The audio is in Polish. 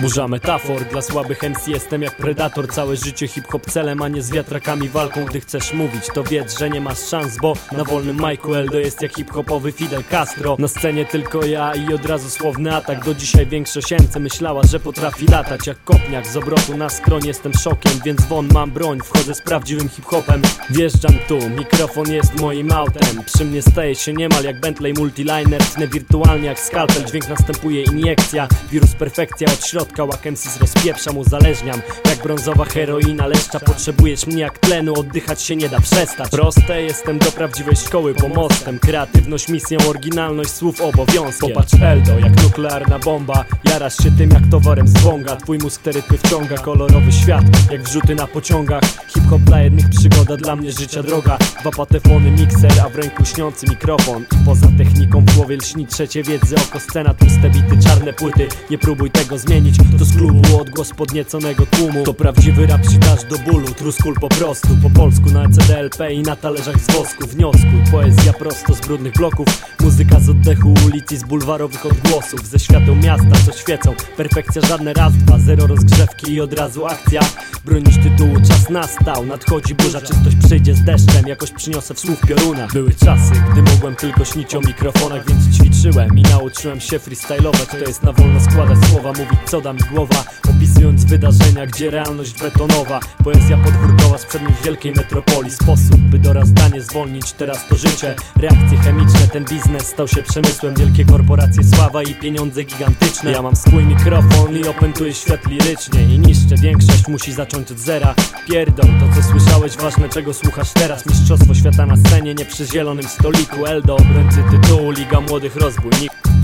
Burza metafor, dla słabych MC jestem jak predator. Całe życie hip-hop celem, a nie z wiatrakami walką. Gdy chcesz mówić, to wiedz, że nie masz szans Bo na wolnym Michael Eldo jest jak hip-hopowy Fidel Castro. Na scenie tylko ja i od razu słowny atak. Do dzisiaj większość MC myślała, że potrafi latać Jak kopniak z obrotu na skroń. Jestem szokiem Więc won mam broń, wchodzę z prawdziwym hip-hopem. Wjeżdżam tu, mikrofon jest moim autem. Przy mnie staje się niemal jak Bentley Multiliner. Tnę wirtualnie jak skalpel, dźwięk następuje iniekcja Wirus perfekcja od środka, łak MCs rozpieprzam, uzależniam. Jak brązowa heroina leszcza, potrzebujesz mnie jak tlenu Oddychać się nie da przestać. Proste, jestem do prawdziwej szkoły pomostem Kreatywność, misją, oryginalność słów obowiązkiem Popatrz Eldo, jak nuklearna bomba. Jarasz się tym jak towarem z bonga Twój mózg te rytmy wciąga, kolorowy świat Jak wrzuty na pociągach. Hip-hop dla jednych przygoda, dla mnie życia droga. Dwa patefony, mikser, a w ręku śniący mikrofon. I poza techniką głowie lśni trzecie wiedzy Oko scena, tłuste bity, czarne płyty. Nie próbuj tego zmienić, to z klubu Odgłos podnieconego tłumu. To prawdziwy rap dasz do bólu Truskul po prostu, po polsku na CDLP I na talerzach z wosku. Wnioskuj, poezja prosto z brudnych bloków oddechu ulic i z bulwarowych odgłosów. Ze świateł miasta, co świecą. Perfekcja żadne raz, dwa, zero rozgrzewki i od razu akcja. Bronisz tytułu, czas nastał. Nadchodzi burza, czystość przyjdzie z deszczem. Jakoś przyniosę w słów pioruna Były czasy, gdy mogłem tylko śnić o mikrofonach Więc ćwiczyłem i nauczyłem się freestylować. To jest na wolno składać słowa, mówić co da mi głowa wydarzenia, gdzie realność betonowa Poezja podwórkowa z przedmów wielkiej metropolii. Sposób, by do zdanie zwolnić, teraz to życie. Reakcje chemiczne, ten biznes stał się przemysłem. Wielkie korporacje, sława i pieniądze gigantyczne. Ja mam swój mikrofon i opętuję świat lirycznie. I niszczę, większość musi zacząć od zera. Pierdol, to co słyszałeś, ważne czego słuchasz teraz. Mistrzostwo świata na scenie, nie przy zielonym stoliku. Eldo, obrońcy tytułu, Liga Młodych Rozbójników